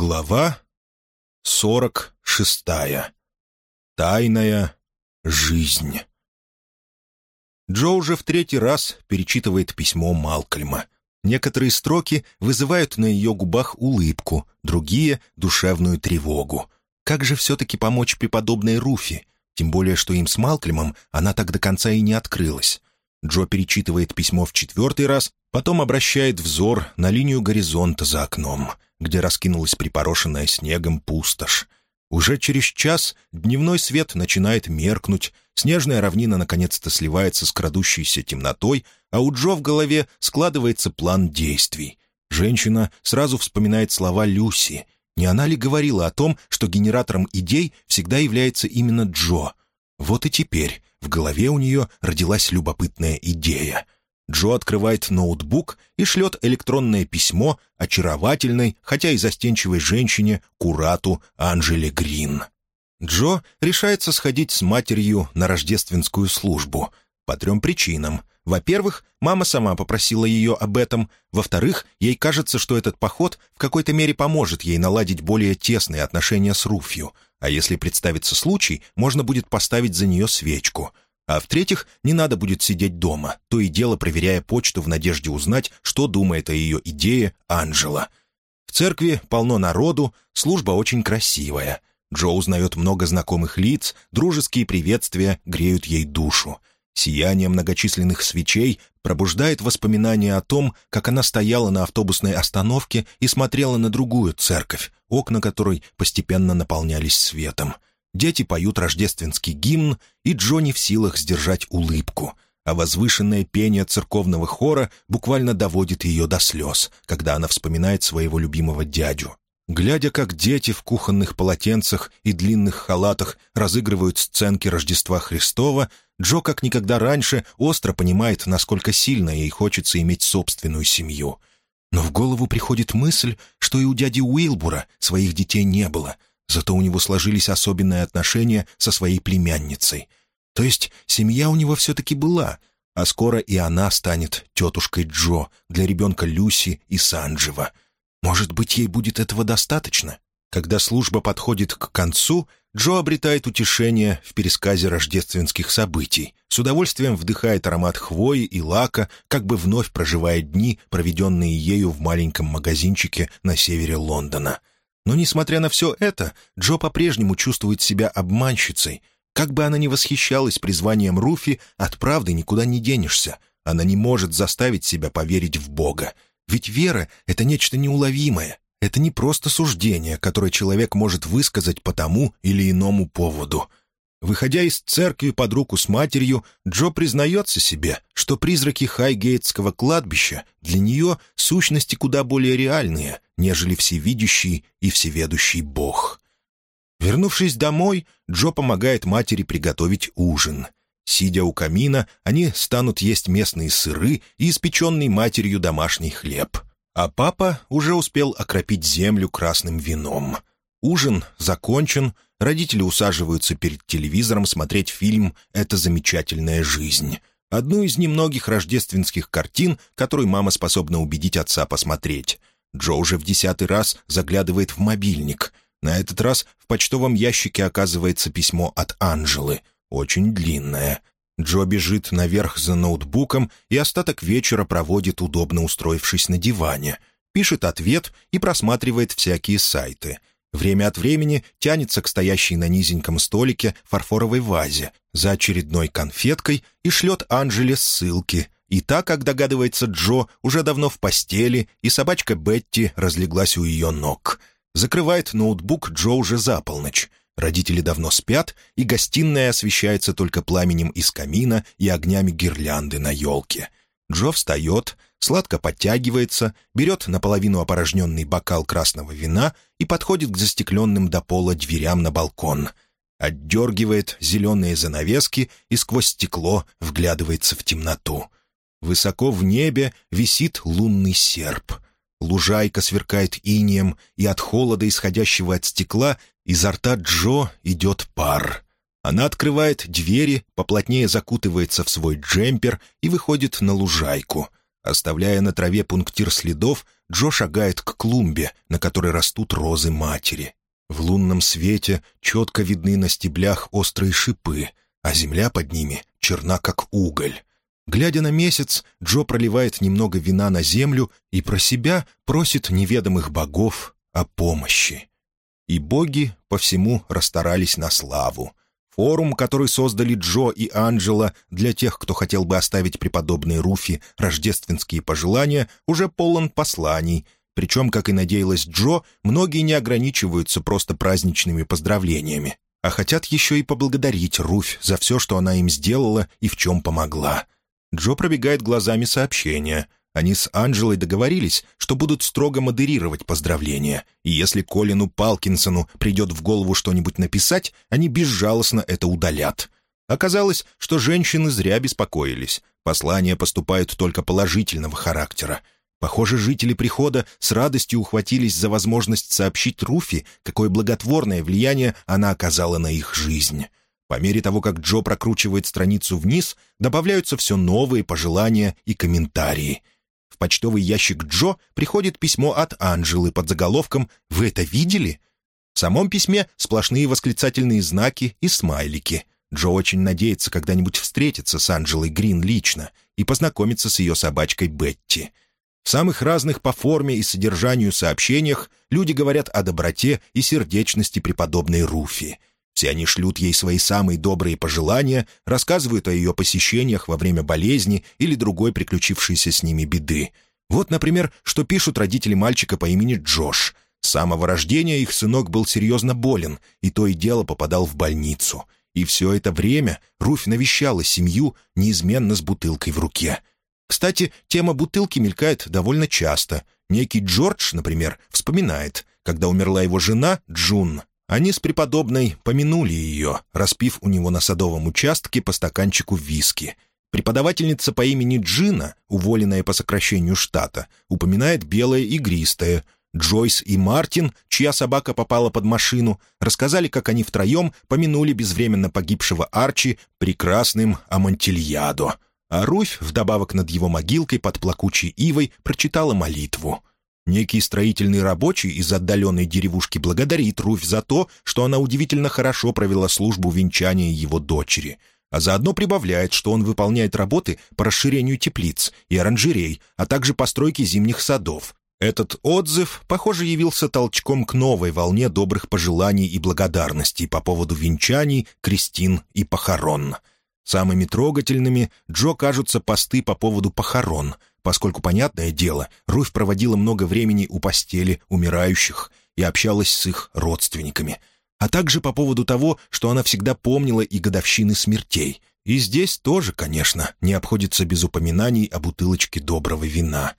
Глава сорок шестая. Тайная жизнь. Джо уже в третий раз перечитывает письмо Малкольма. Некоторые строки вызывают на ее губах улыбку, другие — душевную тревогу. Как же все-таки помочь преподобной Руфи? Тем более, что им с Малкольмом она так до конца и не открылась. Джо перечитывает письмо в четвертый раз, потом обращает взор на линию горизонта за окном — где раскинулась припорошенная снегом пустошь. Уже через час дневной свет начинает меркнуть, снежная равнина наконец-то сливается с крадущейся темнотой, а у Джо в голове складывается план действий. Женщина сразу вспоминает слова Люси. Не она ли говорила о том, что генератором идей всегда является именно Джо? Вот и теперь в голове у нее родилась любопытная идея — Джо открывает ноутбук и шлет электронное письмо очаровательной, хотя и застенчивой женщине, курату Анжеле Грин. Джо решается сходить с матерью на рождественскую службу. По трем причинам. Во-первых, мама сама попросила ее об этом. Во-вторых, ей кажется, что этот поход в какой-то мере поможет ей наладить более тесные отношения с Руфью. А если представится случай, можно будет поставить за нее свечку — а в-третьих, не надо будет сидеть дома, то и дело проверяя почту в надежде узнать, что думает о ее идее Анжела. В церкви полно народу, служба очень красивая. Джо узнает много знакомых лиц, дружеские приветствия греют ей душу. Сияние многочисленных свечей пробуждает воспоминания о том, как она стояла на автобусной остановке и смотрела на другую церковь, окна которой постепенно наполнялись светом — Дети поют рождественский гимн, и Джонни в силах сдержать улыбку, а возвышенное пение церковного хора буквально доводит ее до слез, когда она вспоминает своего любимого дядю. Глядя, как дети в кухонных полотенцах и длинных халатах разыгрывают сценки Рождества Христова, Джо, как никогда раньше, остро понимает, насколько сильно ей хочется иметь собственную семью. Но в голову приходит мысль, что и у дяди Уилбура своих детей не было — Зато у него сложились особенные отношения со своей племянницей. То есть семья у него все-таки была, а скоро и она станет тетушкой Джо для ребенка Люси и Санджева. Может быть, ей будет этого достаточно? Когда служба подходит к концу, Джо обретает утешение в пересказе рождественских событий, с удовольствием вдыхает аромат хвои и лака, как бы вновь проживая дни, проведенные ею в маленьком магазинчике на севере Лондона — но, несмотря на все это, Джо по-прежнему чувствует себя обманщицей. Как бы она ни восхищалась призванием Руфи, от правды никуда не денешься. Она не может заставить себя поверить в Бога. Ведь вера — это нечто неуловимое. Это не просто суждение, которое человек может высказать по тому или иному поводу. Выходя из церкви под руку с матерью, Джо признается себе, что призраки Хайгейтского кладбища для нее сущности куда более реальные, нежели всевидящий и всеведущий Бог. Вернувшись домой, Джо помогает матери приготовить ужин. Сидя у камина, они станут есть местные сыры и испеченный матерью домашний хлеб. А папа уже успел окропить землю красным вином. Ужин закончен — Родители усаживаются перед телевизором смотреть фильм «Это замечательная жизнь». Одну из немногих рождественских картин, которую мама способна убедить отца посмотреть. Джо уже в десятый раз заглядывает в мобильник. На этот раз в почтовом ящике оказывается письмо от Анжелы. Очень длинное. Джо бежит наверх за ноутбуком и остаток вечера проводит, удобно устроившись на диване. Пишет ответ и просматривает всякие сайты — Время от времени тянется к стоящей на низеньком столике фарфоровой вазе за очередной конфеткой и шлет Анжеле ссылки. И так, как догадывается Джо, уже давно в постели, и собачка Бетти разлеглась у ее ног. Закрывает ноутбук Джо уже за полночь. Родители давно спят, и гостиная освещается только пламенем из камина и огнями гирлянды на елке. Джо встает, сладко подтягивается, берет наполовину опорожненный бокал красного вина и подходит к застекленным до пола дверям на балкон. Отдергивает зеленые занавески и сквозь стекло вглядывается в темноту. Высоко в небе висит лунный серп. Лужайка сверкает инием, и от холода, исходящего от стекла, изо рта Джо идет пар. Она открывает двери, поплотнее закутывается в свой джемпер и выходит на лужайку. Оставляя на траве пунктир следов, Джо шагает к клумбе, на которой растут розы матери. В лунном свете четко видны на стеблях острые шипы, а земля под ними черна, как уголь. Глядя на месяц, Джо проливает немного вина на землю и про себя просит неведомых богов о помощи. И боги по всему расстарались на славу. Форум, который создали Джо и Анджела для тех, кто хотел бы оставить преподобной Руфи рождественские пожелания, уже полон посланий. Причем, как и надеялась Джо, многие не ограничиваются просто праздничными поздравлениями, а хотят еще и поблагодарить Руфь за все, что она им сделала и в чем помогла. Джо пробегает глазами сообщения. Они с Анджелой договорились, что будут строго модерировать поздравления, и если Колину Палкинсону придет в голову что-нибудь написать, они безжалостно это удалят. Оказалось, что женщины зря беспокоились. Послания поступают только положительного характера. Похоже, жители прихода с радостью ухватились за возможность сообщить Руфи, какое благотворное влияние она оказала на их жизнь. По мере того, как Джо прокручивает страницу вниз, добавляются все новые пожелания и комментарии. В почтовый ящик Джо приходит письмо от Анжелы под заголовком «Вы это видели?». В самом письме сплошные восклицательные знаки и смайлики. Джо очень надеется когда-нибудь встретиться с Анжелой Грин лично и познакомиться с ее собачкой Бетти. В самых разных по форме и содержанию сообщениях люди говорят о доброте и сердечности преподобной Руфи — все они шлют ей свои самые добрые пожелания, рассказывают о ее посещениях во время болезни или другой приключившейся с ними беды. Вот, например, что пишут родители мальчика по имени Джош. С самого рождения их сынок был серьезно болен, и то и дело попадал в больницу. И все это время Руфь навещала семью, неизменно с бутылкой в руке. Кстати, тема бутылки мелькает довольно часто. Некий Джордж, например, вспоминает, когда умерла его жена Джун, они с преподобной помянули ее, распив у него на садовом участке по стаканчику виски. Преподавательница по имени Джина, уволенная по сокращению штата, упоминает белое игристое. Джойс и Мартин, чья собака попала под машину, рассказали, как они втроем помянули безвременно погибшего Арчи прекрасным Амантильядо. А Руфь, вдобавок над его могилкой под плакучей ивой, прочитала молитву. Некий строительный рабочий из отдаленной деревушки благодарит Руфь за то, что она удивительно хорошо провела службу венчания его дочери, а заодно прибавляет, что он выполняет работы по расширению теплиц и оранжерей, а также постройке зимних садов. Этот отзыв, похоже, явился толчком к новой волне добрых пожеланий и благодарностей по поводу венчаний, крестин и похорон. Самыми трогательными Джо кажутся посты по поводу похорон — поскольку, понятное дело, Руфь проводила много времени у постели умирающих и общалась с их родственниками, а также по поводу того, что она всегда помнила и годовщины смертей. И здесь тоже, конечно, не обходится без упоминаний о бутылочке доброго вина.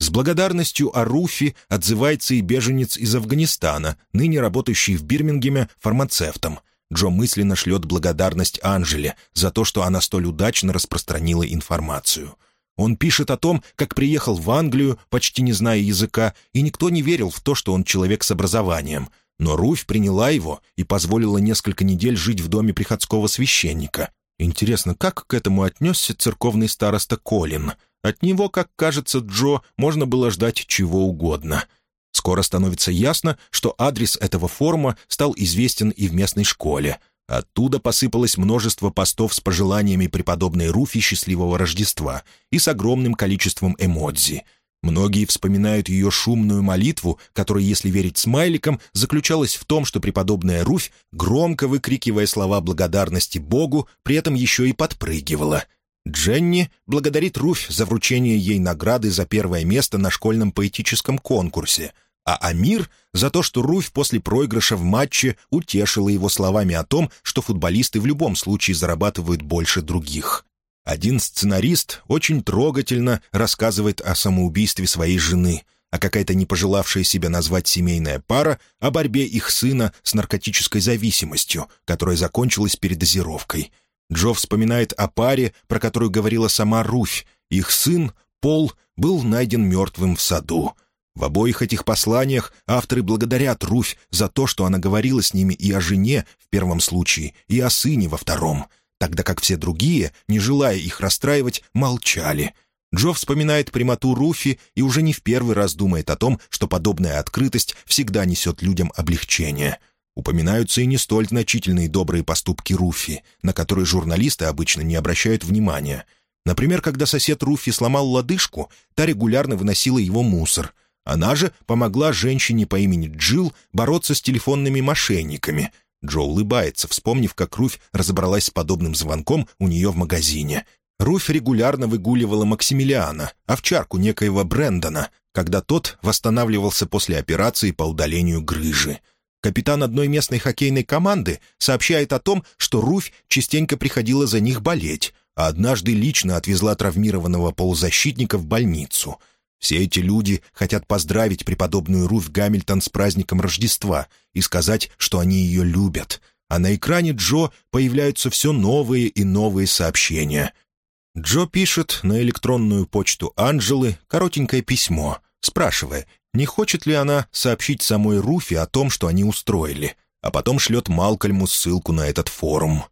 С благодарностью о Руфи отзывается и беженец из Афганистана, ныне работающий в Бирмингеме фармацевтом. Джо мысленно шлет благодарность Анжеле за то, что она столь удачно распространила информацию — он пишет о том, как приехал в Англию, почти не зная языка, и никто не верил в то, что он человек с образованием. Но Руфь приняла его и позволила несколько недель жить в доме приходского священника. Интересно, как к этому отнесся церковный староста Колин? От него, как кажется Джо, можно было ждать чего угодно. Скоро становится ясно, что адрес этого форума стал известен и в местной школе — Оттуда посыпалось множество постов с пожеланиями преподобной Руфи счастливого Рождества и с огромным количеством эмодзи. Многие вспоминают ее шумную молитву, которая, если верить смайликам, заключалась в том, что преподобная Руфь, громко выкрикивая слова благодарности Богу, при этом еще и подпрыгивала. Дженни благодарит Руфь за вручение ей награды за первое место на школьном поэтическом конкурсе, а Амир за то, что Руфь после проигрыша в матче утешила его словами о том, что футболисты в любом случае зарабатывают больше других. Один сценарист очень трогательно рассказывает о самоубийстве своей жены, а какая-то не пожелавшая себя назвать семейная пара о борьбе их сына с наркотической зависимостью, которая закончилась передозировкой. Джо вспоминает о паре, про которую говорила сама Руфь. Их сын, Пол, был найден мертвым в саду. В обоих этих посланиях авторы благодарят Руфь за то, что она говорила с ними и о жене в первом случае, и о сыне во втором, тогда как все другие, не желая их расстраивать, молчали. Джо вспоминает прямоту Руфи и уже не в первый раз думает о том, что подобная открытость всегда несет людям облегчение. Упоминаются и не столь значительные добрые поступки Руфи, на которые журналисты обычно не обращают внимания. Например, когда сосед Руфи сломал лодыжку, та регулярно выносила его мусор. Она же помогла женщине по имени Джилл бороться с телефонными мошенниками. Джо улыбается, вспомнив, как Руфь разобралась с подобным звонком у нее в магазине. Руфь регулярно выгуливала Максимилиана, овчарку некоего Брэндона, когда тот восстанавливался после операции по удалению грыжи. Капитан одной местной хоккейной команды сообщает о том, что Руфь частенько приходила за них болеть, а однажды лично отвезла травмированного полузащитника в больницу. Все эти люди хотят поздравить преподобную Руфь Гамильтон с праздником Рождества и сказать, что они ее любят. А на экране Джо появляются все новые и новые сообщения. Джо пишет на электронную почту Анжелы коротенькое письмо, спрашивая, не хочет ли она сообщить самой Руфи о том, что они устроили, а потом шлет Малкольму ссылку на этот форум.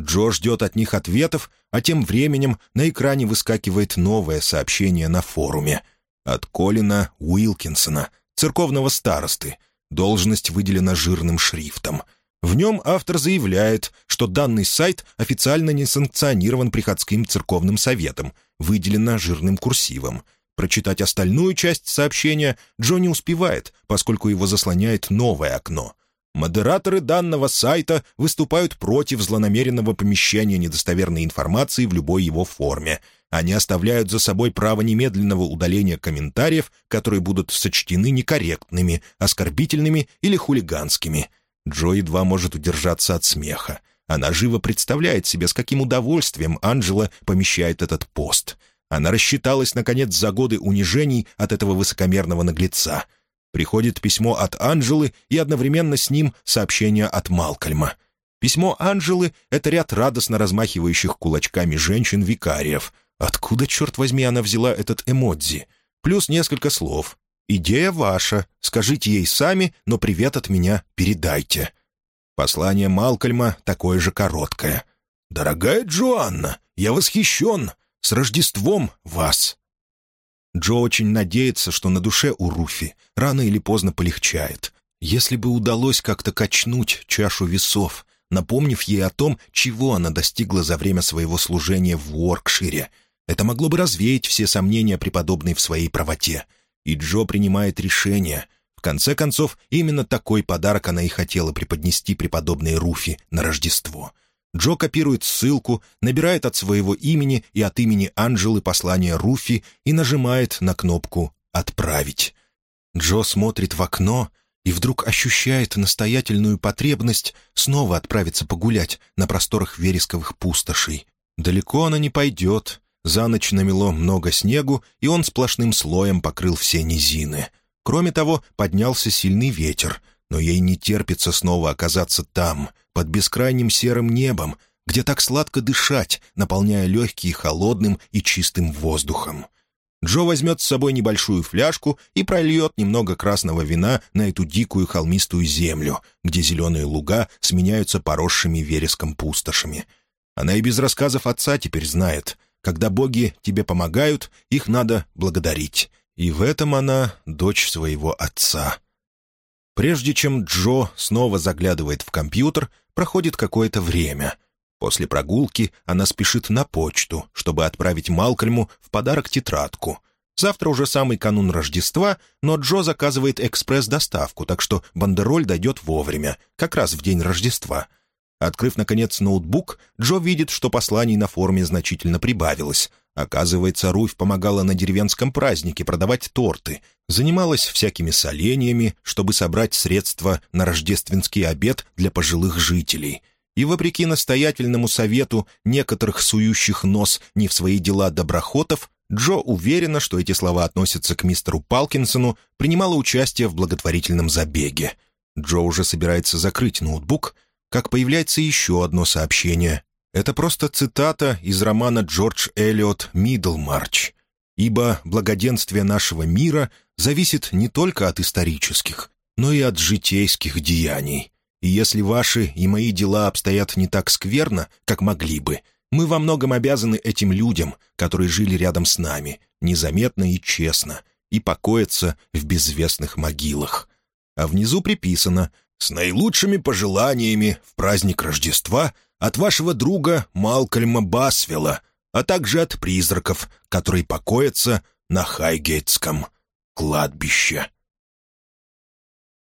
Джо ждет от них ответов, а тем временем на экране выскакивает новое сообщение на форуме. От Колина Уилкинсона, церковного старосты. Должность выделена жирным шрифтом — в нем автор заявляет, что данный сайт официально не санкционирован приходским церковным советом, выделено жирным курсивом. Прочитать остальную часть сообщения Джо успевает, поскольку его заслоняет новое окно. Модераторы данного сайта выступают против злонамеренного помещения недостоверной информации в любой его форме. Они оставляют за собой право немедленного удаления комментариев, которые будут сочтены некорректными, оскорбительными или хулиганскими – Джо едва может удержаться от смеха. Она живо представляет себе, с каким удовольствием Анджела помещает этот пост. Она рассчиталась, наконец, за годы унижений от этого высокомерного наглеца. Приходит письмо от Анджелы и одновременно с ним сообщение от Малкольма. Письмо Анджелы — это ряд радостно размахивающих кулачками женщин-викариев. Откуда, черт возьми, она взяла этот эмодзи? Плюс несколько слов. «Идея ваша. Скажите ей сами, но привет от меня передайте». Послание Малкольма такое же короткое. «Дорогая Джоанна, я восхищен. С Рождеством вас!» Джо очень надеется, что на душе у Руфи рано или поздно полегчает. Если бы удалось как-то качнуть чашу весов, напомнив ей о том, чего она достигла за время своего служения в Уоркшире, это могло бы развеять все сомнения преподобной в своей правоте — и Джо принимает решение. В конце концов, именно такой подарок она и хотела преподнести преподобной Руфи на Рождество. Джо копирует ссылку, набирает от своего имени и от имени Анжелы послание Руфи и нажимает на кнопку «Отправить». Джо смотрит в окно и вдруг ощущает настоятельную потребность снова отправиться погулять на просторах вересковых пустошей. Далеко она не пойдет, за ночь намело много снегу, и он сплошным слоем покрыл все низины. Кроме того, поднялся сильный ветер, но ей не терпится снова оказаться там, под бескрайним серым небом, где так сладко дышать, наполняя легкие холодным и чистым воздухом. Джо возьмет с собой небольшую фляжку и прольет немного красного вина на эту дикую холмистую землю, где зеленые луга сменяются поросшими вереском пустошами. Она и без рассказов отца теперь знает. Когда боги тебе помогают, их надо благодарить. И в этом она дочь своего отца. Прежде чем Джо снова заглядывает в компьютер, проходит какое-то время. После прогулки она спешит на почту, чтобы отправить Малкольму в подарок тетрадку. Завтра уже самый канун Рождества, но Джо заказывает экспресс-доставку, так что бандероль дойдет вовремя, как раз в день Рождества — Открыв, наконец, ноутбук, Джо видит, что посланий на форуме значительно прибавилось. Оказывается, Руфь помогала на деревенском празднике продавать торты, занималась всякими соленьями, чтобы собрать средства на рождественский обед для пожилых жителей. И, вопреки настоятельному совету некоторых сующих нос не в свои дела доброхотов, Джо уверена, что эти слова относятся к мистеру Палкинсону, принимала участие в благотворительном забеге. Джо уже собирается закрыть ноутбук — как появляется еще одно сообщение. Это просто цитата из романа Джордж Эллиот «Мидлмарч». «Ибо благоденствие нашего мира зависит не только от исторических, но и от житейских деяний. И если ваши и мои дела обстоят не так скверно, как могли бы, Мы во многом обязаны этим людям, которые жили рядом с нами, незаметно и честно, и покоятся в безвестных могилах. А внизу приписано «С наилучшими пожеланиями в праздник Рождества от вашего друга Малкольма Басвелла, а также от призраков, которые покоятся на Хайгейтском кладбище».